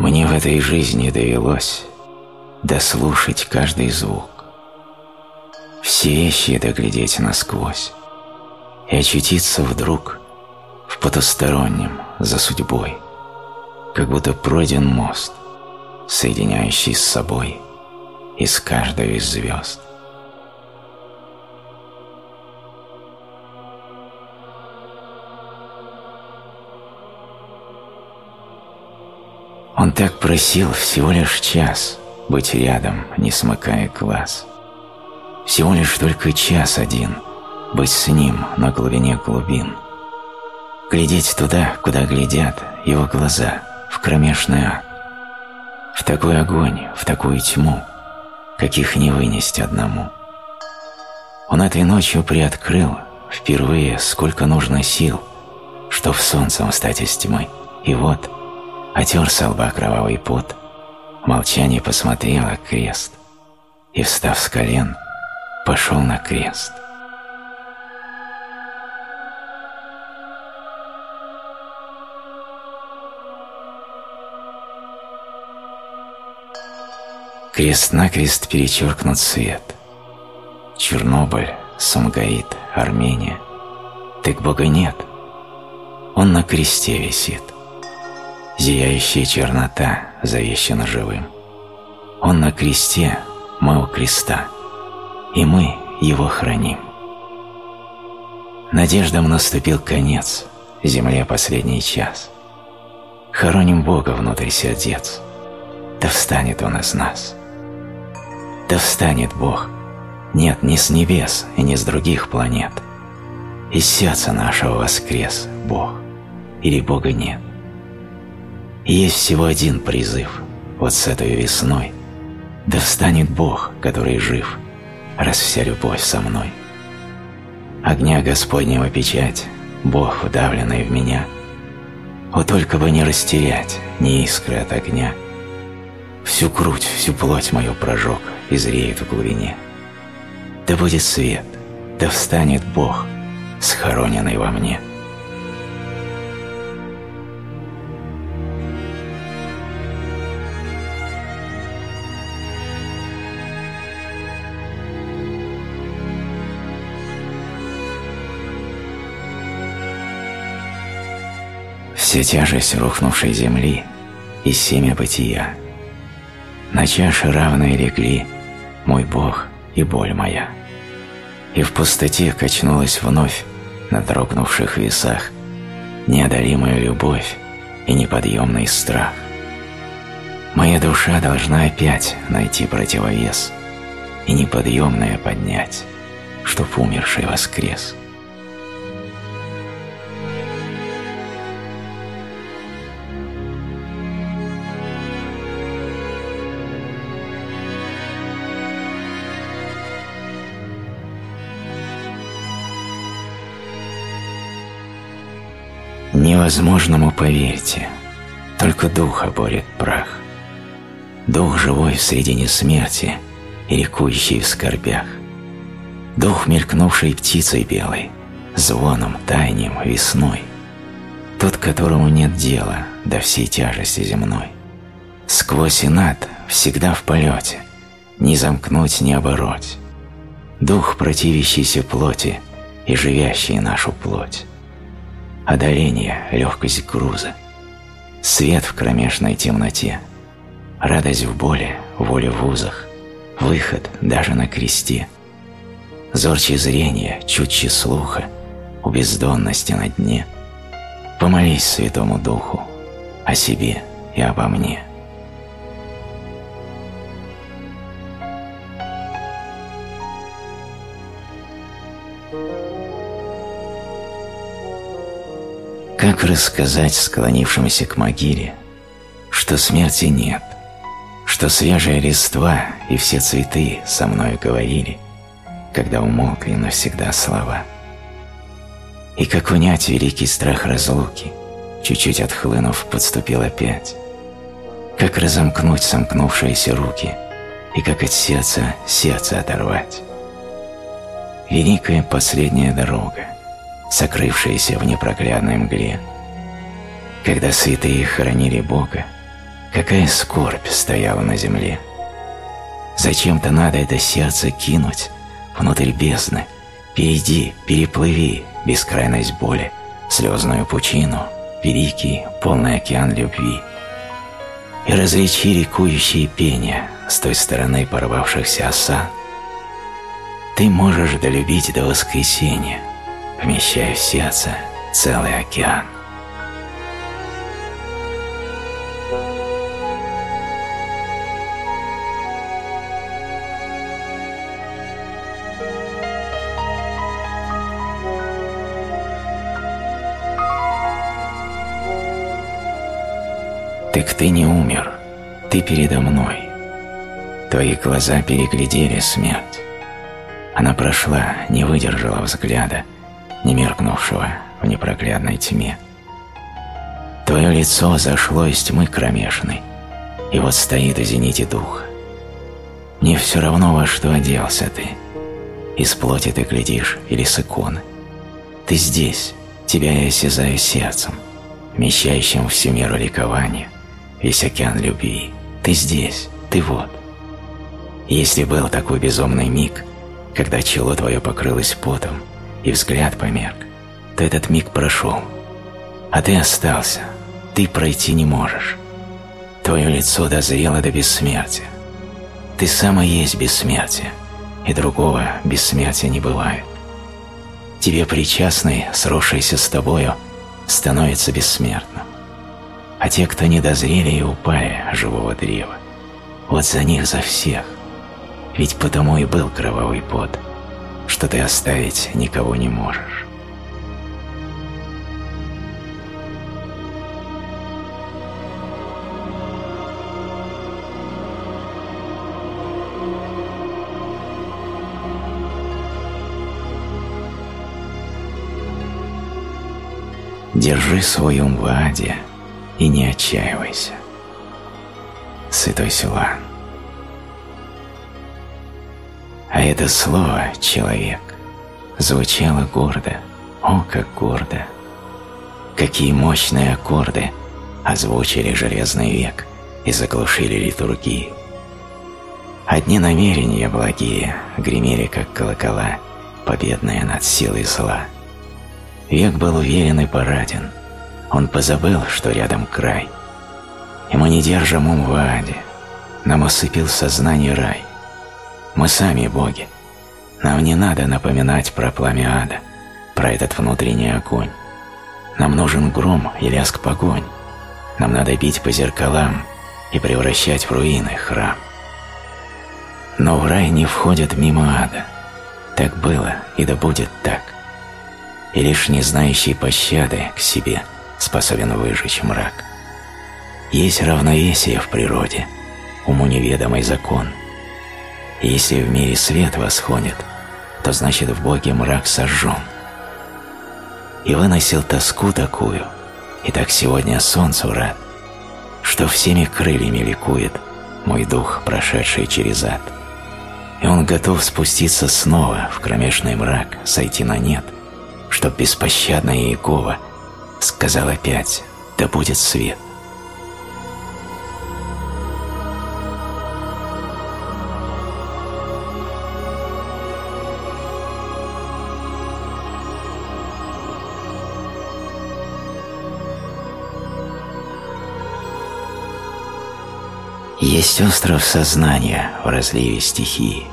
Мне в этой жизни довелось дослушать каждый звук, все вещи доглядеть насквозь и очутиться вдруг в потустороннем за судьбой, как будто пройден мост, соединяющий с собой из каждой из звезд. Он так просил всего лишь час быть рядом, не смыкая глаз. Всего лишь только час один быть с ним на глубине глубин. Глядеть туда, куда глядят его глаза, в кромешный ад. В такой огонь, в такую тьму, каких не вынести одному. Он этой ночью приоткрыл впервые, сколько нужно сил, чтоб солнцем стать из тьмы. И вот – Отер с лба кровавый пот, в молчании посмотрела крест и, встав с колен, пошел на крест. Крест-накрест перечеркнут свет. Чернобыль, Сумгаит, Армения. Так Бога нет. Он на кресте висит зияющая чернота завещана живым. Он на кресте, мы у креста, и мы его храним. Надеждам наступил конец, земле последний час. Хороним Бога внутри сердец, да встанет Он из нас. Да встанет Бог, нет ни с небес и ни с других планет. Из сердца нашего воскрес Бог, или Бога нет. Есть всего один призыв, вот с этой весной. Да встанет Бог, который жив, раз вся любовь со мной. Огня Господнего печать, Бог, вдавленный в меня. О, только бы не растерять ни искры от огня. Всю грудь, всю плоть мою прожег и зреет в глубине. Да будет свет, да встанет Бог, схороненный во мне. Вся тяжесть рухнувшей земли и семя бытия. На чаше равные легли мой Бог и боль моя. И в пустоте качнулась вновь на дрогнувших весах неодолимая любовь и неподъемный страх. Моя душа должна опять найти противовес и неподъемное поднять, чтоб умерший воскрес. Невозможному поверьте, только дух оборет прах. Дух живой в средине смерти и рекующий в скорбях. Дух, мелькнувший птицей белой, звоном, тайнем, весной. Тот, которому нет дела до всей тяжести земной. Сквозь и над, всегда в полете, ни замкнуть, ни обороть. Дух, противящийся плоти и живящий нашу плоть одоление, легкость груза, свет в кромешной темноте, радость в боли, воля в узах, выход даже на кресте, зорче зрения, чутче слуха, у бездонности на дне. Помолись Святому Духу о себе и обо мне. Как рассказать склонившимся к могиле, что смерти нет, что свежая листва и все цветы со мной говорили, когда умолкли навсегда слова? И как унять великий страх разлуки, чуть-чуть отхлынув, подступил опять? Как разомкнуть сомкнувшиеся руки и как от сердца сердце оторвать? Великая последняя дорога, сокрывшиеся в непроглядной мгле. Когда святые хоронили Бога, какая скорбь стояла на земле. Зачем-то надо это сердце кинуть внутрь бездны, перейди, переплыви бескрайность боли, слезную пучину, великий, полный океан любви. И различи рекующие пение с той стороны порвавшихся оса. Ты можешь долюбить до воскресения, вмещая в сердце целый океан. Так ты не умер, ты передо мной. Твои глаза переглядели смерть. Она прошла, не выдержала взгляда, не меркнувшего в непроглядной тьме. Твое лицо зашло из тьмы кромешной, и вот стоит в зените дух. Мне все равно, во что оделся ты. Из плоти ты глядишь или с иконы. Ты здесь, тебя я осязаю сердцем, вмещающим всю меру ликования – весь океан любви. Ты здесь, ты вот. Если был такой безумный миг, когда чело твое покрылось потом и взгляд померк, то этот миг прошел, а ты остался, ты пройти не можешь. Твое лицо дозрело до бессмертия. Ты сам и есть бессмертие, и другого бессмертия не бывает. Тебе причастный, сросшийся с тобою, становится бессмертным а те, кто не дозрели и упали живого древа. Вот за них, за всех. Ведь потому и был кровавый пот, что ты оставить никого не можешь. Держи свой ум в аде, и не отчаивайся. Святой Силан. А это слово «человек» звучало гордо, о, как гордо! Какие мощные аккорды озвучили железный век и заглушили литургии. Одни намерения благие гремели, как колокола, победные над силой зла. Век был уверен и параден – он позабыл, что рядом край. И мы не держим ум в аде. Нам осыпил сознание рай. Мы сами боги. Нам не надо напоминать про пламя ада, про этот внутренний огонь. Нам нужен гром и лязг погонь. Нам надо бить по зеркалам и превращать в руины храм. Но в рай не входят мимо ада. Так было и да будет так. И лишь не знающий пощады к себе – способен выжечь мрак. Есть равновесие в природе, уму неведомый закон. И если в мире свет восходит, то значит в Боге мрак сожжен. И выносил тоску такую, и так сегодня солнцу рад, что всеми крыльями ликует мой дух, прошедший через ад. И он готов спуститься снова в кромешный мрак, сойти на нет, чтоб беспощадная Иегова – сказал опять «Да будет свет». Есть остров сознания в разливе стихии,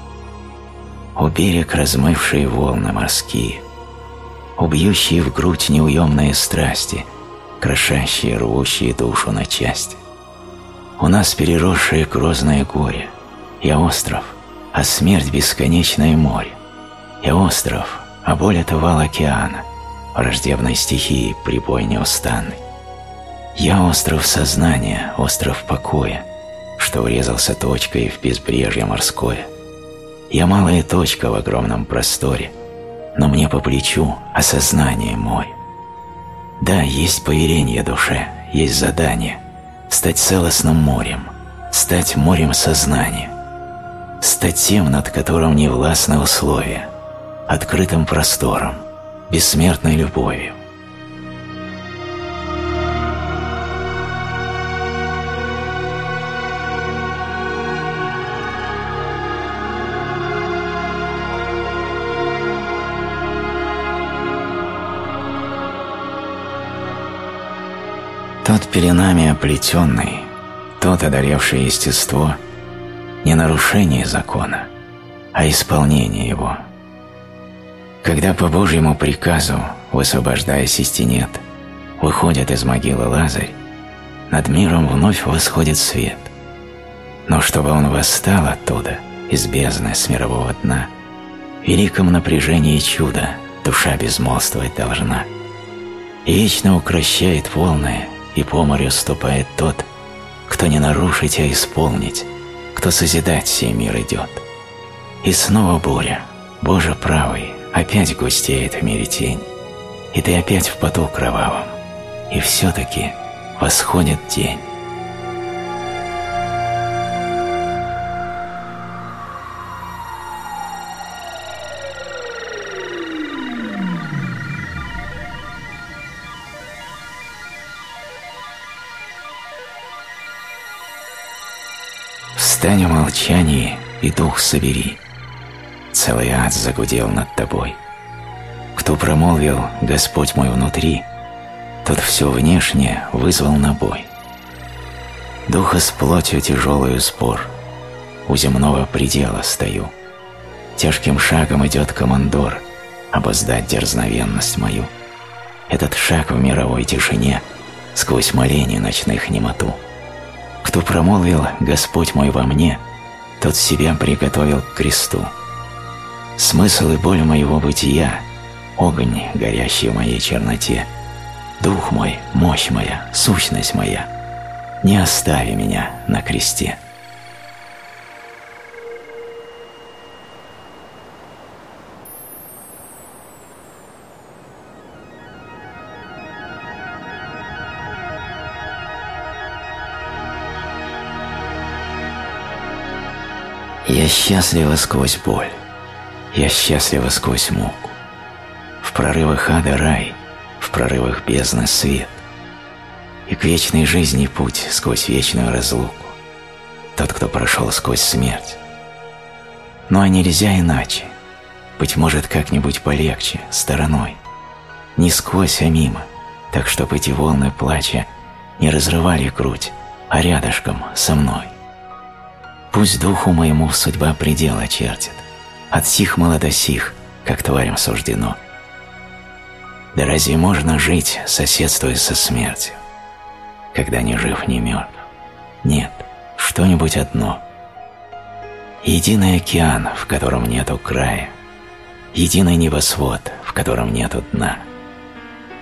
У берег размывшие волны морские, убьющие в грудь неуемные страсти, крошащие, рвущие душу на части. У нас переросшее грозное горе. Я остров, а смерть — бесконечное море. Я остров, а боль — это вал океана, враждебной стихии, прибой неустанный. Я остров сознания, остров покоя, что врезался точкой в безбрежье морское. Я малая точка в огромном просторе, но мне по плечу осознание мой. Да, есть поверение душе, есть задание – стать целостным морем, стать морем сознания, стать тем, над которым не властны условия, открытым простором, бессмертной любовью. Тот пеленами оплетенный, тот одолевший естество, не нарушение закона, а исполнение его. Когда по Божьему приказу, высвобождаясь из тенет, выходит из могилы Лазарь, над миром вновь восходит свет. Но чтобы он восстал оттуда, из бездны с мирового дна, в великом напряжении чуда душа безмолвствовать должна. И вечно укращает волны, и по морю ступает тот, кто не нарушить, а исполнить, кто созидать сей мир идет. И снова буря, Боже правый, опять густеет в мире тень, и ты опять в поту кровавом, и все-таки восходит день. Встань в молчании и дух собери. Целый ад загудел над тобой. Кто промолвил «Господь мой внутри», тот все внешнее вызвал на бой. Духа с плотью тяжелую спор, у земного предела стою. Тяжким шагом идет командор, обоздать дерзновенность мою. Этот шаг в мировой тишине, сквозь моление ночных немоту. Кто промолвил «Господь мой во мне», тот себя приготовил к кресту. Смысл и боль моего бытия — огонь, горящий в моей черноте — Дух мой, мощь моя, сущность моя, не остави меня на кресте. Я счастлива сквозь боль, я счастлива сквозь муку. В прорывах ада рай — в прорывах бездны свет, и к вечной жизни путь сквозь вечную разлуку, тот, кто прошел сквозь смерть. Ну а нельзя иначе, быть может, как-нибудь полегче, стороной, не сквозь, а мимо, так чтоб эти волны плача не разрывали грудь, а рядышком со мной. Пусть духу моему судьба предела чертит, от сих мало до сих, как тварям суждено – да разве можно жить, соседствуя со смертью, когда ни жив, ни мертв? Нет, что-нибудь одно. Единый океан, в котором нету края, единый небосвод, в котором нету дна.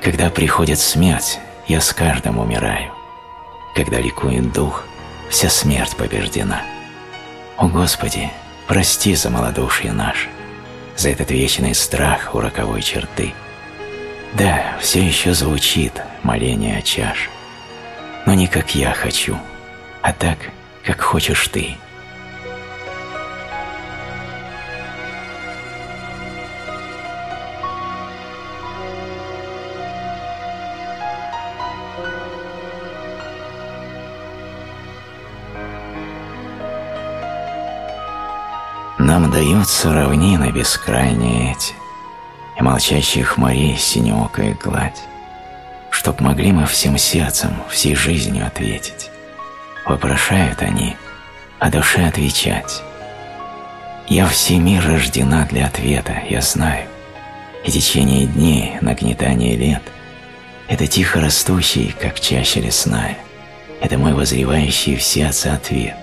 Когда приходит смерть, я с каждым умираю. Когда ликует дух, вся смерть побеждена. О Господи, прости за малодушие наше, за этот вечный страх у роковой черты – да, все еще звучит моление о чаше, но не как я хочу, а так, как хочешь ты. Нам даются равнины бескрайние эти, и молчащих морей синеокая гладь, чтоб могли мы всем сердцем, всей жизнью ответить. Вопрошают они, а душе отвечать. Я все мир рождена для ответа, я знаю, и течение дней, нагнетание лет — это тихо растущий, как чаще лесная, это мой возревающий в сердце ответ.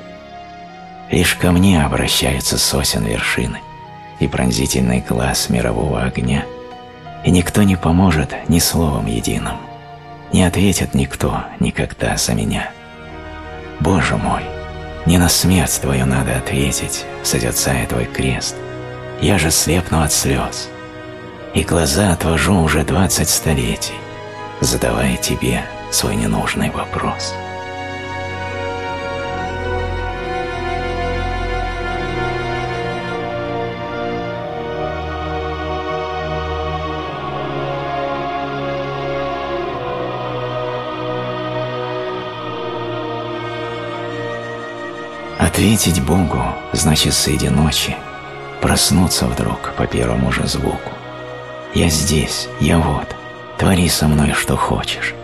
Лишь ко мне обращаются сосен вершины — и пронзительный глаз мирового огня, и никто не поможет ни словом единым, не ответит никто никогда за меня. Боже мой, не на смерть Твою надо ответить, созерцая Твой крест, я же слепну от слез, и глаза отвожу уже двадцать столетий, задавая Тебе свой ненужный вопрос». Ответить Богу значит среди ночи проснуться вдруг по первому же звуку. Я здесь, я вот, твори со мной что хочешь.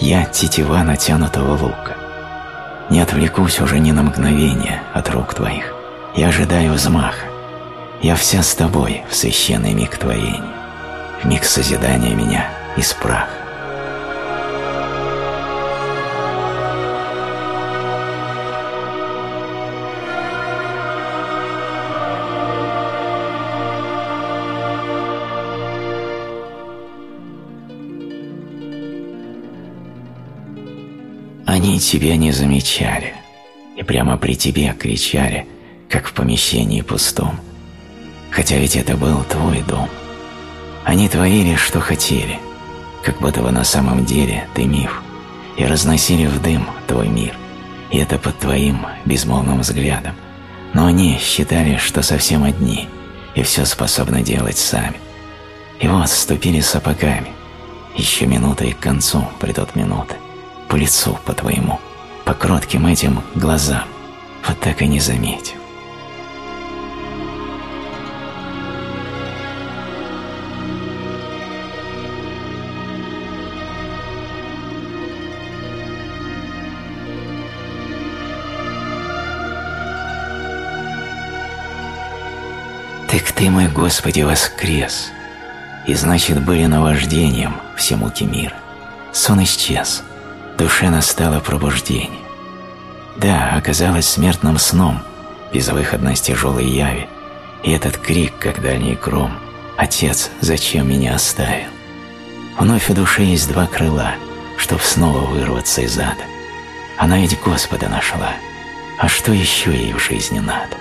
Я тетива натянутого лука. Не отвлекусь уже ни на мгновение от рук Твоих. Я ожидаю взмаха. Я вся с Тобой в священный миг творения, в миг созидания меня из праха. Тебя не замечали и прямо при тебе кричали, как в помещении пустом. Хотя ведь это был твой дом. Они творили, что хотели, как будто бы на самом деле ты миф, и разносили в дым твой мир, и это под твоим безмолвным взглядом. Но они считали, что совсем одни, и все способны делать сами. И вот ступили сапогами, еще минуты к концу придут минуты по лицу по твоему, по кротким этим глазам, вот так и не заметив. Так ты, мой Господи, воскрес, и значит были наваждением все муки мира. Сон исчез, душе настало пробуждение. Да, оказалось смертным сном, безвыходность тяжелой яви, и этот крик, как дальний гром, «Отец, зачем меня оставил?» Вновь у души есть два крыла, чтоб снова вырваться из ада. Она ведь Господа нашла, а что еще ей в жизни надо?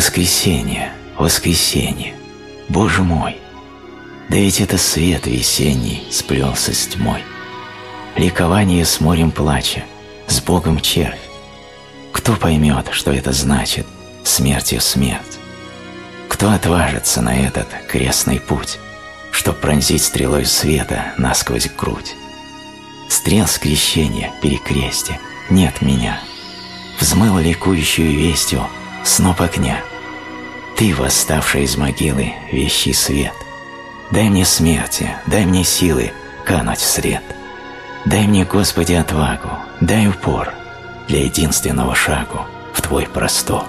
Воскресенье, воскресенье, Боже мой! Да ведь это свет весенний сплелся с тьмой. Ликование с морем плача, с Богом червь. Кто поймет, что это значит смертью смерть? Кто отважится на этот крестный путь, чтоб пронзить стрелой света насквозь грудь? Стрел скрещения, перекрестия, нет меня. Взмыл ликующую вестью сноп огня. Ты, восставший из могилы, вещий свет. Дай мне смерти, дай мне силы кануть в сред. Дай мне, Господи, отвагу, дай упор для единственного шагу в Твой простор.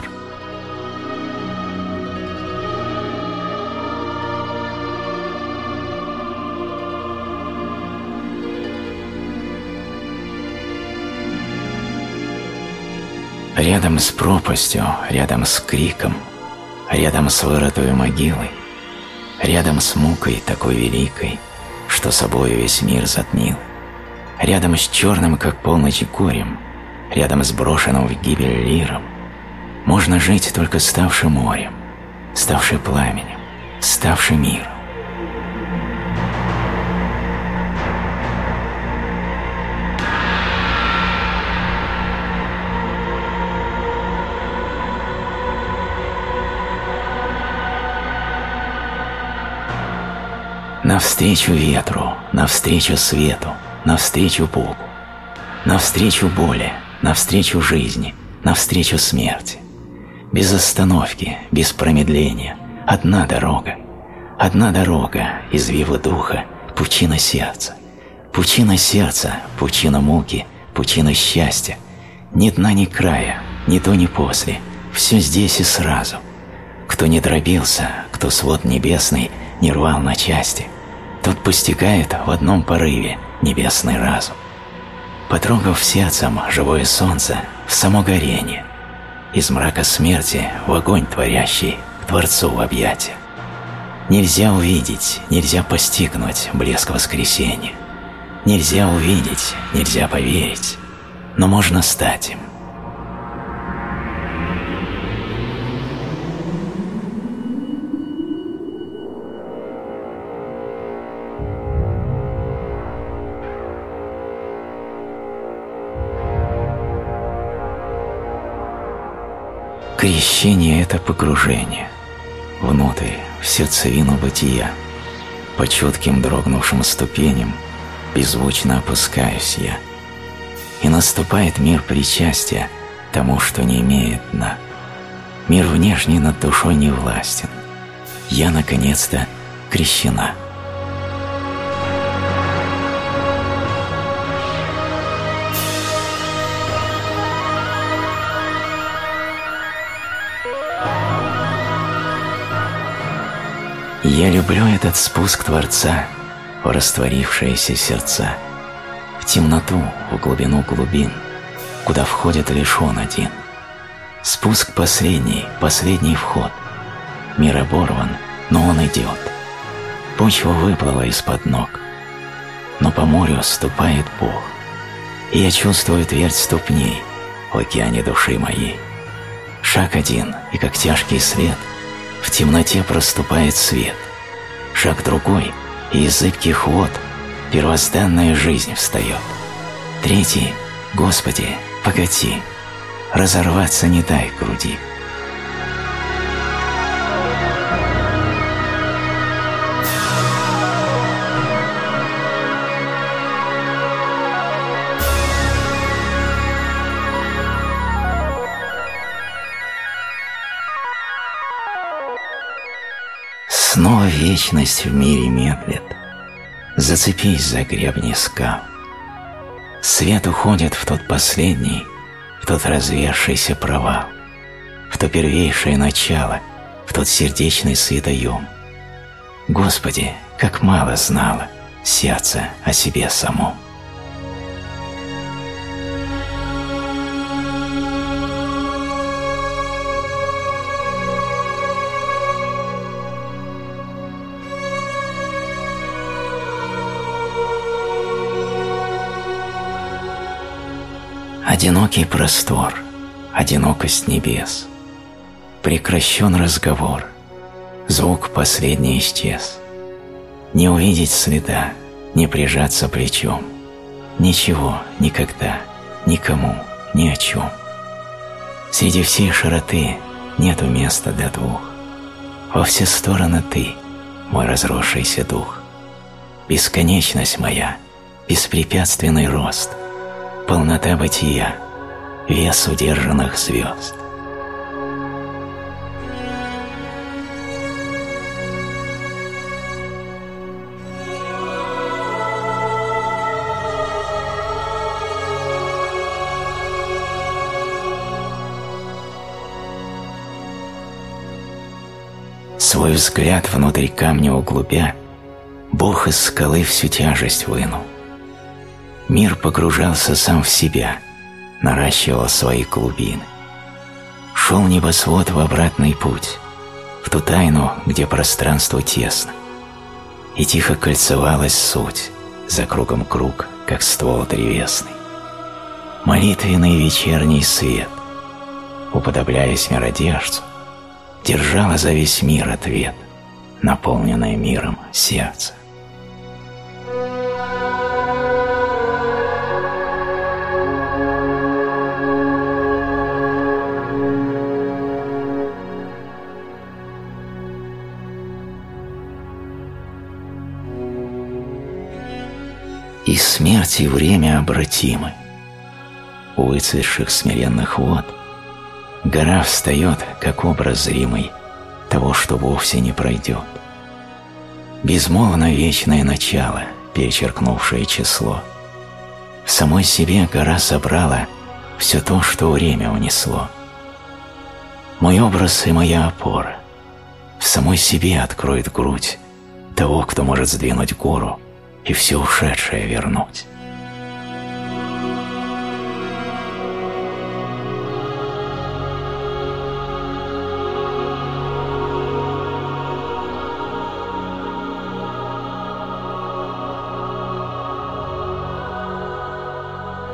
Рядом с пропастью, рядом с криком, рядом с вырытой могилой, рядом с мукой такой великой, что собой весь мир затмил, рядом с черным, как полночь, горем, рядом с брошенным в гибель лиром, можно жить только ставшим морем, ставшим пламенем, ставшим миром. Навстречу ветру, навстречу свету, навстречу Богу, навстречу боли, навстречу жизни, навстречу смерти. Без остановки, без промедления, одна дорога, одна дорога, извивы духа, пучина сердца. Пучина сердца, пучина муки, пучина счастья. Ни дна, ни края, ни то, ни после, все здесь и сразу. Кто не дробился, кто свод небесный не рвал на части – тот постигает в одном порыве небесный разум. Потрогав сердцем живое солнце в само горение, из мрака смерти в огонь творящий к Творцу в объятия. Нельзя увидеть, нельзя постигнуть блеск воскресения. Нельзя увидеть, нельзя поверить, но можно стать им. Крещение – это погружение внутрь, в сердцевину бытия, по чутким дрогнувшим ступеням, беззвучно опускаюсь я. И наступает мир причастия тому, что не имеет дна. Мир внешний над душой не властен. Я, наконец-то, крещена. Я люблю этот спуск Творца в растворившиеся сердца, в темноту, в глубину глубин, куда входит лишь он один. Спуск последний, последний вход. Мир оборван, но он идет. Почва выплыла из-под ног, но по морю ступает Бог. И я чувствую твердь ступней в океане души моей. Шаг один, и как тяжкий свет — в темноте проступает свет. Шаг другой, и из зыбких вод первозданная жизнь встает. Третий — Господи, погоди, разорваться не дай груди. Снова вечность в мире медлит. Зацепись за гребни скал. Свет уходит в тот последний, в тот развершийся провал, в то первейшее начало, в тот сердечный светоем. Господи, как мало знало сердце о себе самом. Одинокий простор, одинокость небес. Прекращен разговор, звук последний исчез. Не увидеть следа, не прижаться плечом. Ничего, никогда, никому, ни о чем. Среди всей широты нету места для двух. Во все стороны ты, мой разросшийся дух. Бесконечность моя, беспрепятственный рост — полнота бытия, вес удержанных звезд. Свой взгляд внутри камня углубя, Бог из скалы всю тяжесть вынул. Мир погружался сам в себя, наращивал свои глубины. Шел небосвод в обратный путь, в ту тайну, где пространство тесно. И тихо кольцевалась суть, за кругом круг, как ствол древесный. Молитвенный вечерний свет, уподобляясь миродержцу, держала за весь мир ответ, наполненное миром сердце. И смерть и время обратимы. У выцветших смиренных вод гора встает, как образ зримый того, что вовсе не пройдет. Безмолвно вечное начало, перечеркнувшее число. В самой себе гора собрала все то, что время унесло. Мой образ и моя опора в самой себе откроет грудь того, кто может сдвинуть гору и все ушедшее вернуть.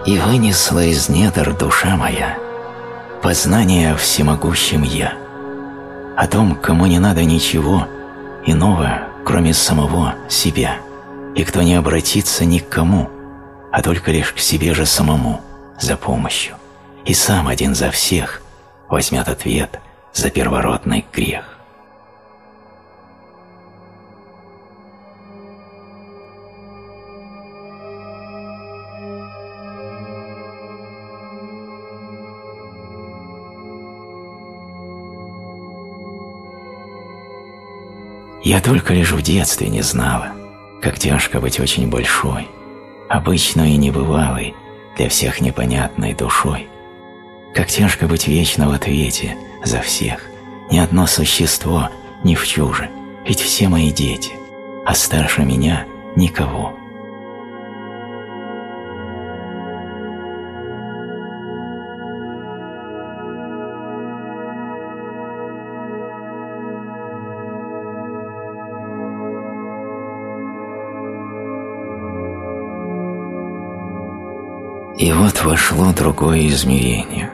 И вынесла из недр душа моя познание о всемогущем Я, о том, кому не надо ничего иного, кроме самого себя – и кто не обратится ни к кому, а только лишь к себе же самому за помощью, и сам один за всех возьмет ответ за первородный грех. Я только лишь в детстве не знала, как тяжко быть очень большой, обычной и небывалой, для всех непонятной душой. Как тяжко быть вечно в ответе за всех, ни одно существо не в чуже, ведь все мои дети, а старше меня никого. И вот вошло другое измерение,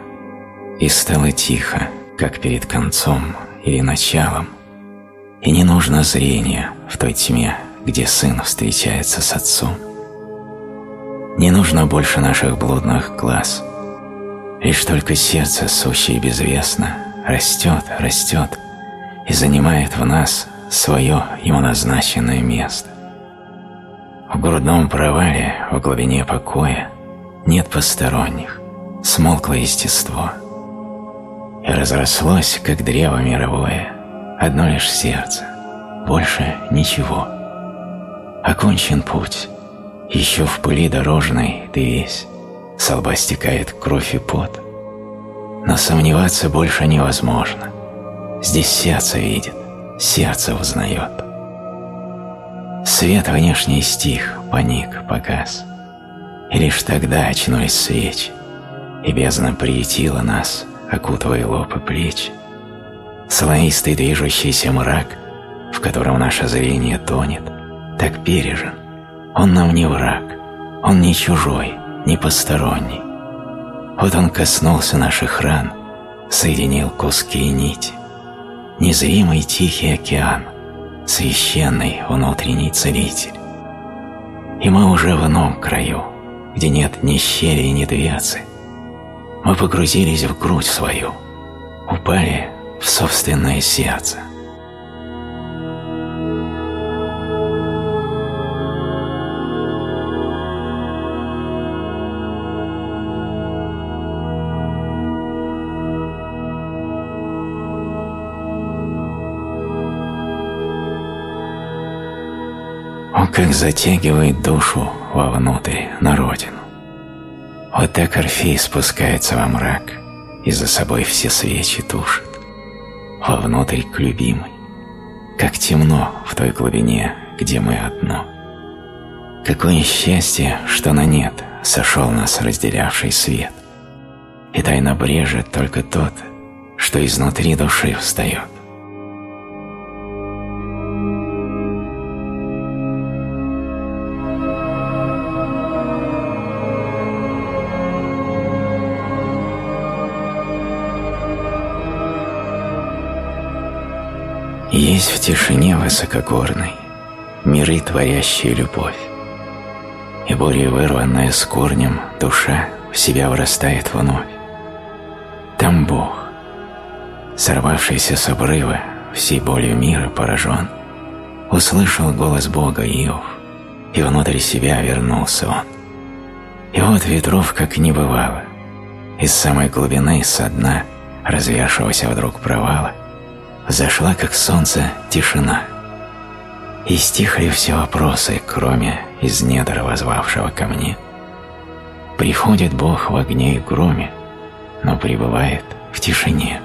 и стало тихо, как перед концом или началом, и не нужно зрения в той тьме, где сын встречается с отцом. Не нужно больше наших блудных глаз, лишь только сердце, сущее безвестно, растет, растет и занимает в нас свое ему назначенное место. В грудном провале, в глубине покоя, нет посторонних, смолкло естество. И разрослось, как древо мировое, одно лишь сердце, больше ничего. Окончен путь, еще в пыли дорожной ты весь, с лба стекает кровь и пот. Но сомневаться больше невозможно. Здесь сердце видит, сердце узнает. Свет внешний стих, паник, погас. И лишь тогда очнулись свечи, и бездна приютила нас, окутывая лоб и плечи. Слоистый движущийся мрак, в котором наше зрение тонет, так пережен. Он нам не враг, он не чужой, не посторонний. Вот он коснулся наших ран, соединил куски и нити. Незримый тихий океан, священный внутренний целитель. И мы уже в ином краю, где нет ни щели, ни дверцы. Мы погрузились в грудь свою, упали в собственное сердце. Как затягивает душу вовнутрь, на родину. Вот так Орфей спускается во мрак и за собой все свечи тушит. Вовнутрь к любимой, как темно в той глубине, где мы одно. Какое счастье, что на нет сошел нас разделявший свет, и тайно брежет только тот, что изнутри души встает. Есть в тишине высокогорной миры, творящие любовь. И бурей вырванная с корнем душа в себя вырастает вновь. Там Бог, сорвавшийся с обрыва, всей болью мира поражен, услышал голос Бога Иов, и внутрь себя вернулся он. И вот ветров как не бывало, из самой глубины со дна, развершегося вдруг провала, Зашла, как солнце, тишина. И стихли все вопросы, кроме из недр возвавшего ко мне. Приходит Бог в огне и громе, но пребывает в тишине.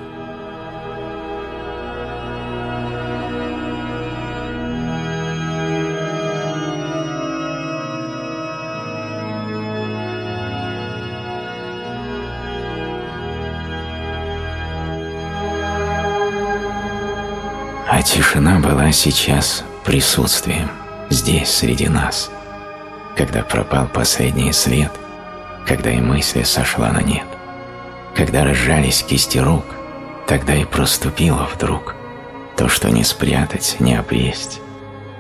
Тишина была сейчас присутствием, здесь, среди нас. Когда пропал последний свет, когда и мысль сошла на нет, когда разжались кисти рук, тогда и проступило вдруг то, что не спрятать, не обресть,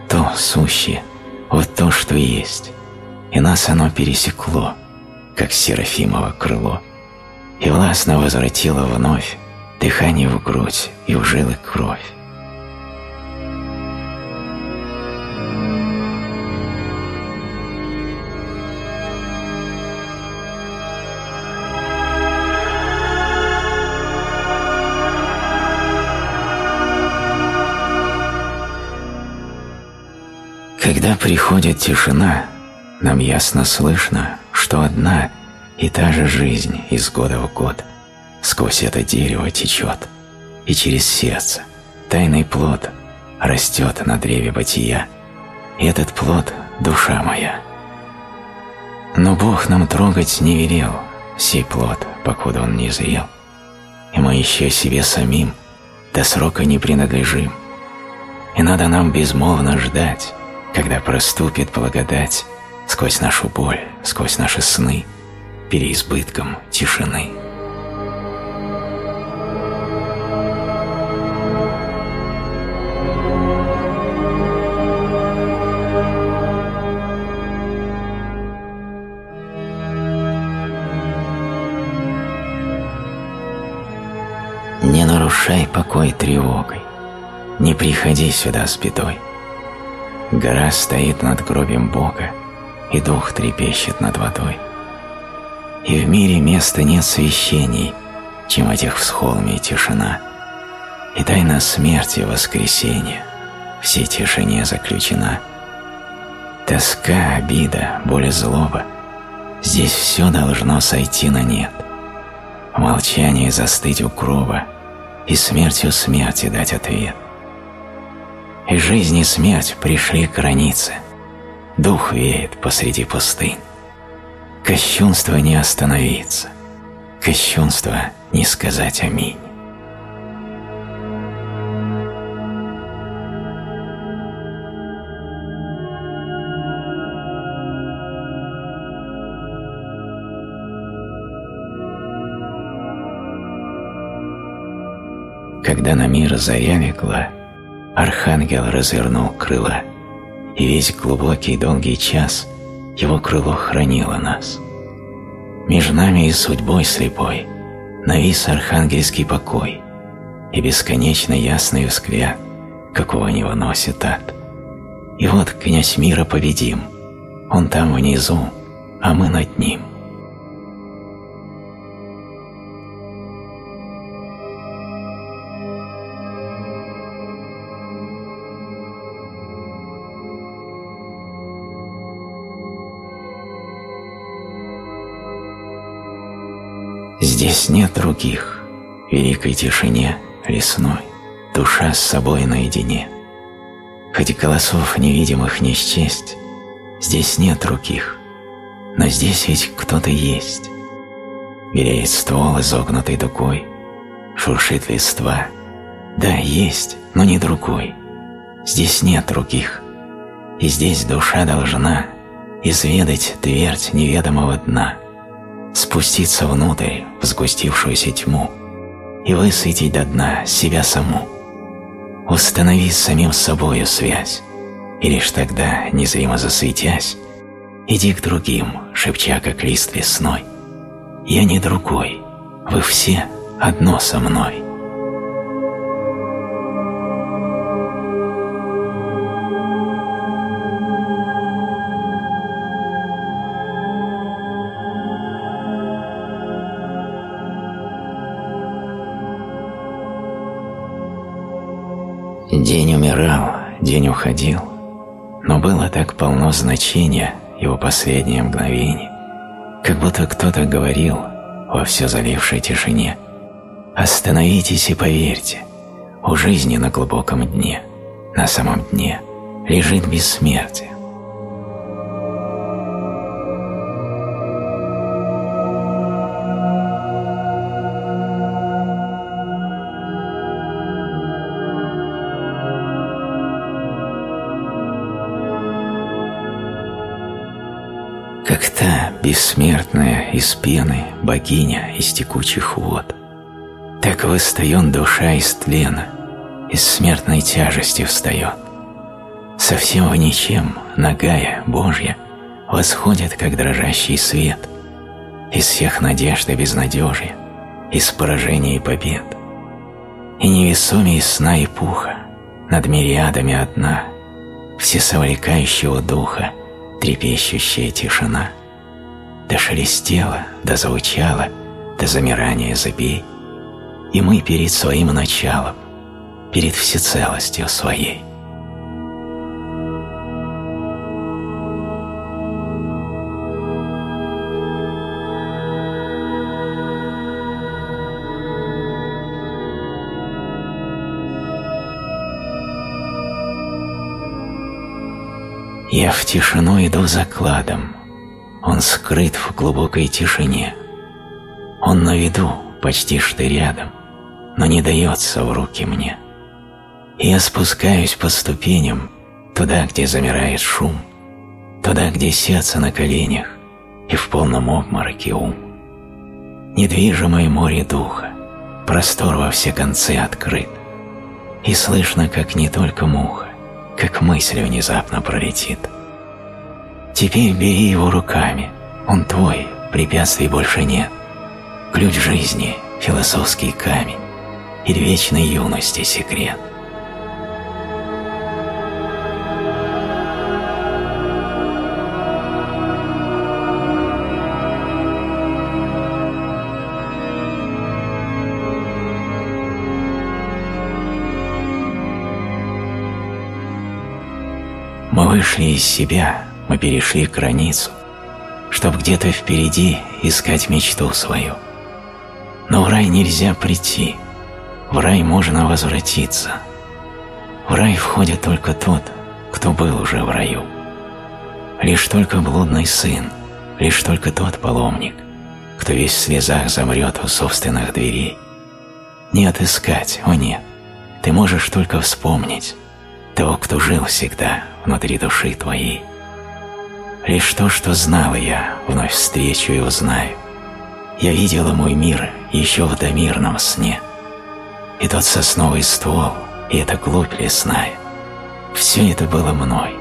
то сущее, вот то, что есть, и нас оно пересекло, как Серафимово крыло, и властно возвратило вновь дыхание в грудь и в жилы кровь. Когда приходит тишина, нам ясно слышно, что одна и та же жизнь из года в год. Сквозь это дерево течет, и через сердце тайный плод растет на древе бытия, и этот плод – душа моя. Но Бог нам трогать не велел сей плод, покуда он не зрел, и мы еще себе самим до срока не принадлежим, и надо нам безмолвно ждать, когда проступит благодать сквозь нашу боль, сквозь наши сны, переизбытком тишины. Не нарушай покой тревогой, не приходи сюда с бедой. Гора стоит над гробем Бога, и дух трепещет над водой. И в мире места нет священий, чем этих всхолме тишина. И тайна смерти воскресения всей тишине заключена. Тоска, обида, боль и злоба – здесь все должно сойти на нет. В молчании застыть у гроба и смертью смерти дать ответ. И жизнь и смерть пришли к границе – дух веет посреди пустынь. Кощунство не остановиться, кощунство не сказать аминь. Когда на мир заря Архангел развернул крыла – и весь глубокий долгий час его крыло хранило нас. Между нами и судьбой слепой навис архангельский покой и бесконечно ясный взгляд, какого не выносит ад. И вот князь мира победим, он там внизу, а мы над ним. Здесь нет других, в великой тишине лесной, душа с собой наедине. Хоть голосов невидимых не счесть, здесь нет других, но здесь ведь кто-то есть. Белеет ствол, изогнутый дугой, шуршит листва. Да, есть, но не другой. Здесь нет других, и здесь душа должна изведать твердь неведомого дна — спуститься внутрь в сгустившуюся тьму и высветить до дна себя саму. Установи с самим собою связь, и лишь тогда, незримо засветясь, иди к другим, шепча, как лист весной. Я не другой, вы все одно со мной. Умирал, день уходил, но было так полно значения его последнее мгновение, как будто кто-то говорил во все залившей тишине. «Остановитесь и поверьте, у жизни на глубоком дне, на самом дне, лежит бессмертие. Бессмертная из пены, богиня из текучих вод. Так восстает душа из тлена, из смертной тяжести встает. Совсем в ничем, нагая, Божья, восходит, как дрожащий свет, из всех надежд и безнадежья, из поражений и побед. И невесомей сна и пуха, над мириадами одна, всесовлекающего духа, трепещущая тишина — Дошелестело, да заучало, до замирания забей, И мы перед своим началом, перед всецелостью своей. Я в тишину иду закладом, он скрыт в глубокой тишине. Он на виду, почти что рядом, но не дается в руки мне. Я спускаюсь по ступеням туда, где замирает шум, туда, где сердце на коленях и в полном обмороке ум. Недвижимое море духа, простор во все концы открыт, и слышно, как не только муха, как мысль внезапно пролетит. Теперь бери его руками, он твой, препятствий больше нет. Ключ жизни, философский камень, и вечной юности секрет. Мы вышли из себя, мы перешли границу, чтоб где-то впереди искать мечту свою. Но в рай нельзя прийти, в рай можно возвратиться. В рай входит только тот, кто был уже в раю. Лишь только блудный сын, лишь только тот паломник, кто весь в слезах замрет у собственных дверей. Не отыскать, о нет, ты можешь только вспомнить того, кто жил всегда внутри души твоей. Лишь то, что знала я, вновь встречу и узнаю. Я видела мой мир еще в домирном сне. И тот сосновый ствол, и эта глубь лесная. Все это было мной,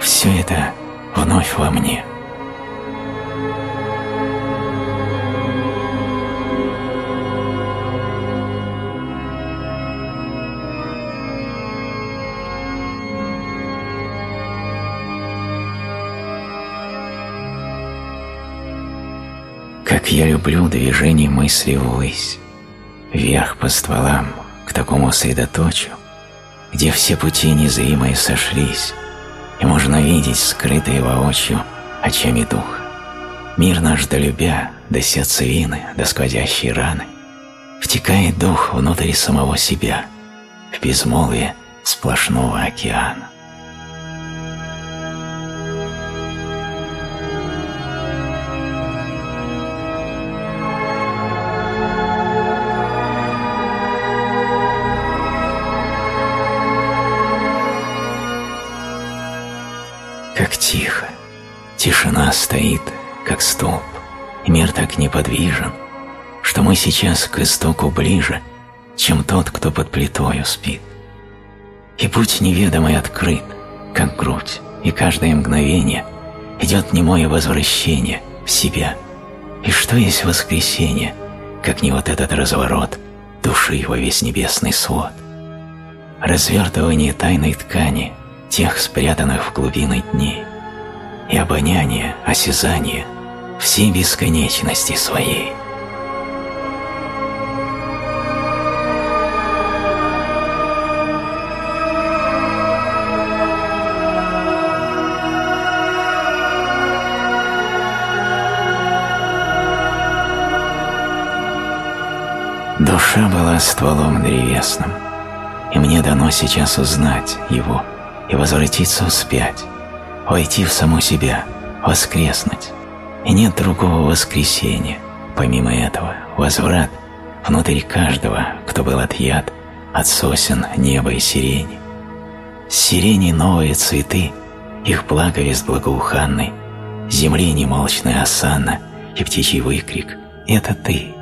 все это вновь во мне. Как я люблю движение мысли ввысь, вверх по стволам, к такому средоточию, где все пути незримые сошлись, и можно видеть скрытые воочию очами духа. Мир наш долюбя, до сердцевины, до сквозящей раны, втекает дух внутрь самого себя, в безмолвие сплошного океана. Тишина стоит, как столб, и мир так неподвижен, что мы сейчас к истоку ближе, чем тот, кто под плитою спит. И путь неведомый открыт, как грудь, и каждое мгновение идет немое возвращение в себя. И что есть воскресенье, как не вот этот разворот души во весь небесный свод? Развертывание тайной ткани тех спрятанных в глубины дней – и обоняние, осязание всей бесконечности своей. Душа была стволом древесным, и мне дано сейчас узнать его и возвратиться вспять, войти в саму себя, воскреснуть. И нет другого воскресения, помимо этого, возврат внутри каждого, кто был отъят от сосен, неба и сирени. Сирени новые цветы, их благовест благоуханный, земли немолчная осанна и птичий выкрик — это ты.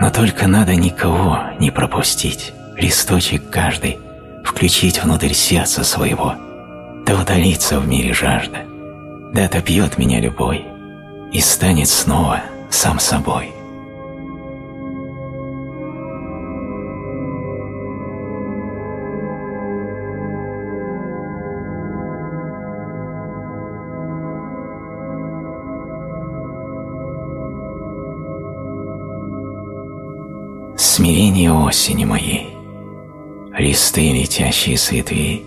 Но только надо никого не пропустить, листочек каждый включить внутрь сердца своего — да удалится в мире жажда, да отопьет меня любой и станет снова сам собой. Смирение осени моей, листы, летящие с ветвей,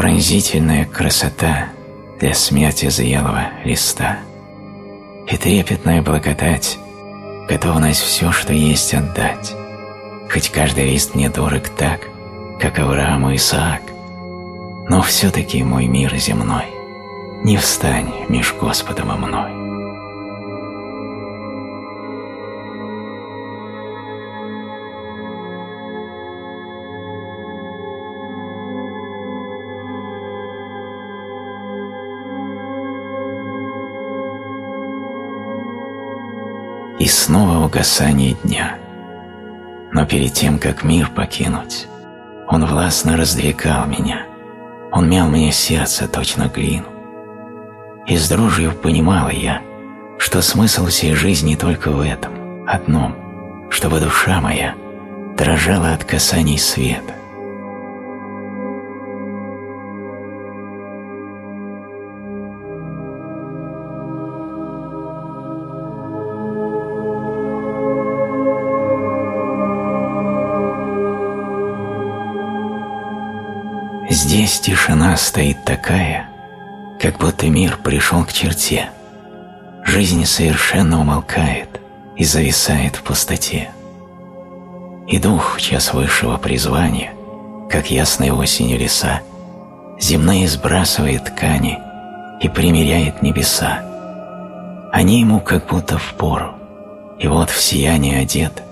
пронзительная красота для смерти зрелого листа. И трепетная благодать, готовность все, что есть, отдать, хоть каждый лист мне дорог так, как Авраам и Исаак, Но все-таки мой мир земной, не встань меж Господом и мной. Снова угасание дня. Но перед тем, как мир покинуть, он властно раздвигал меня. Он мял мне сердце точно глину. И с дрожью понимала я, что смысл всей жизни только в этом, одном, чтобы душа моя дрожала от касаний света. Здесь тишина стоит такая, как будто мир пришел к черте. Жизнь совершенно умолкает и зависает в пустоте. И дух в час высшего призвания, как ясной осенью леса, земные сбрасывает ткани и примеряет небеса. Они ему как будто в пору, и вот в сияние одет,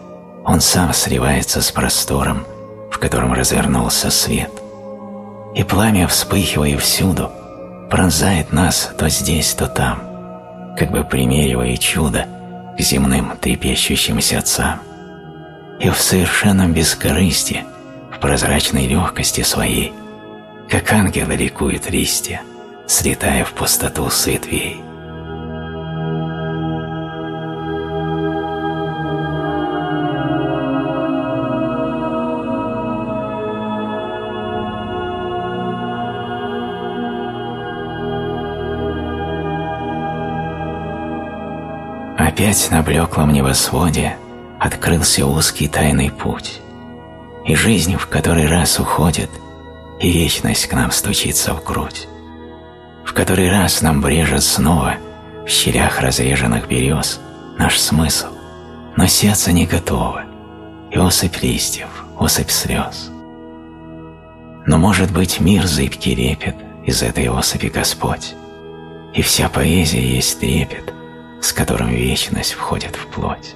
он сам сливается с простором, в котором развернулся свет – и пламя, вспыхивая всюду, пронзает нас то здесь, то там, как бы примеривая чудо к земным трепещущим сердцам. И в совершенном бескорысти, в прозрачной легкости своей, как ангелы ликуют листья, слетая в пустоту с ветвей. Опять на блеклом небосводе открылся узкий тайный путь, и жизнь в который раз уходит, и вечность к нам стучится в грудь. В который раз нам брежет снова в щелях разреженных берез наш смысл, но сердце не готово, и осыпь листьев, осыпь слез. Но, может быть, мир зыбкий репет из этой осыпи Господь, и вся поэзия есть трепет, с которым вечность входит в плоть.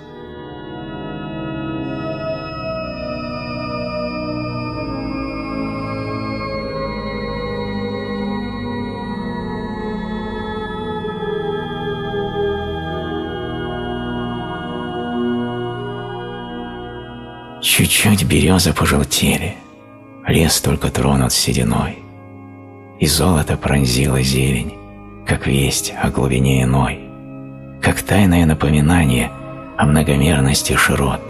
Чуть-чуть березы пожелтели, лес только тронут сединой, и золото пронзило зелень, как весть о глубине иной как тайное напоминание о многомерности широт,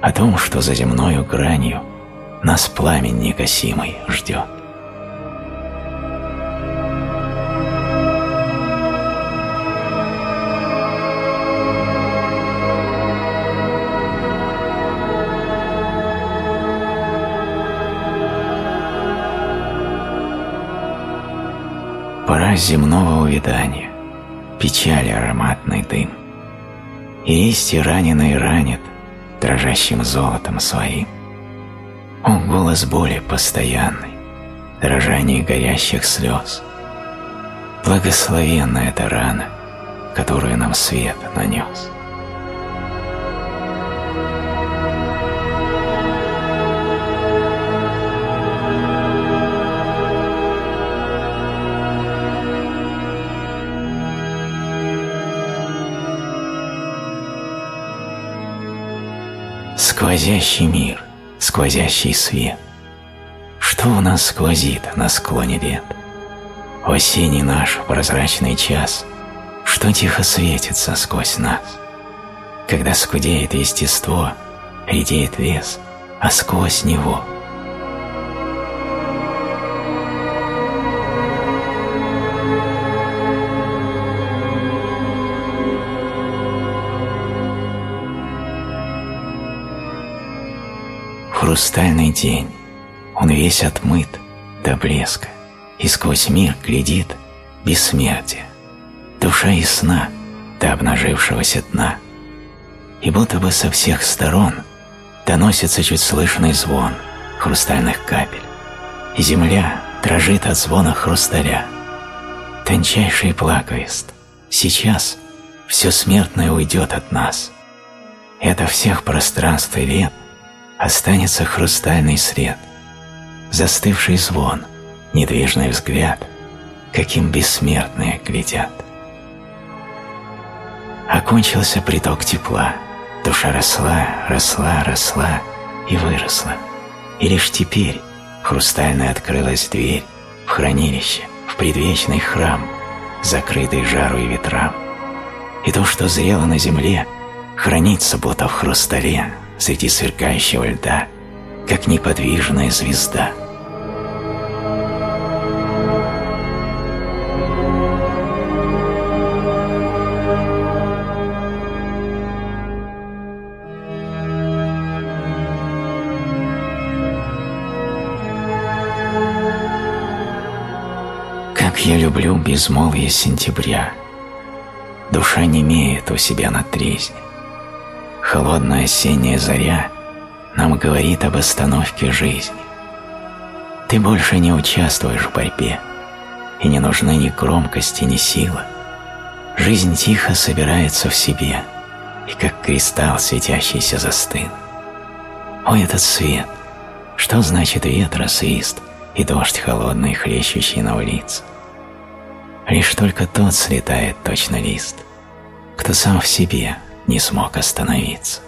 о том, что за земною гранью нас пламень негасимый ждет. Пора земного увядания печали ароматный дым. И листья раненые ранят дрожащим золотом своим. О, голос боли постоянный, дрожание горящих слез. Благословенна эта рана, которую нам свет нанес. Сквозящий мир, сквозящий свет. Что в нас сквозит на склоне лет? Осенний наш прозрачный час, Что тихо светится сквозь нас? Когда скудеет естество, Редеет лес, а сквозь него — хрустальный день, он весь отмыт до блеска, и сквозь мир глядит бессмертие, душа и сна до обнажившегося дна. И будто бы со всех сторон доносится чуть слышный звон хрустальных капель, и земля дрожит от звона хрусталя. Тончайший плакаест, сейчас все смертное уйдет от нас. Это всех пространств и лет останется хрустальный свет, застывший звон, недвижный взгляд, каким бессмертные глядят. Окончился приток тепла, душа росла, росла, росла и выросла. И лишь теперь хрустальная открылась дверь в хранилище, в предвечный храм, закрытый жару и ветрам. И то, что зрело на земле, хранится будто в хрустале среди сверкающего льда, как неподвижная звезда. Как я люблю безмолвие сентября, Душа не имеет у себя на трезне. Холодная осенняя заря нам говорит об остановке жизни. Ты больше не участвуешь в борьбе, и не нужны ни громкости, ни сила. Жизнь тихо собирается в себе, и как кристалл, светящийся застыл. О, этот свет! Что значит ветра свист и дождь холодный, хлещущий на улице? Лишь только тот слетает точно лист, кто сам в себе не смог остановиться.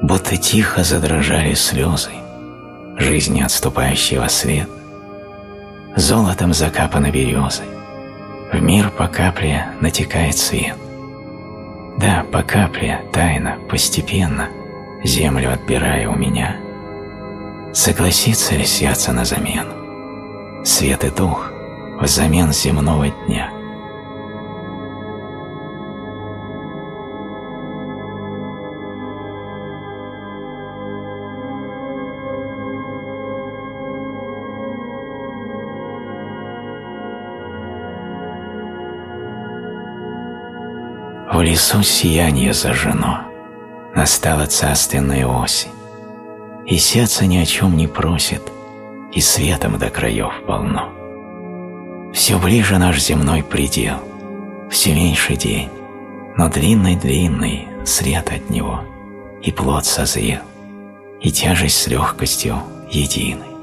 Будто тихо задрожали слезы, жизни отступающего свет, золотом закапаны березы, в мир по капле натекает свет. Да, по капле, тайно, постепенно, землю отбирая у меня. Согласится ли сердце на замену? Свет и дух взамен земного дня – В лесу сияние зажжено, настала царственная осень, и сердце ни о чем не просит, и светом до краев полно. Все ближе наш земной предел, все меньше день, но длинный-длинный свет от него, и плод созрел, и тяжесть с легкостью единой.